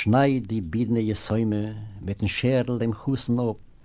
schneid die bidne Jesäume mit den Scherl dem Husen ob,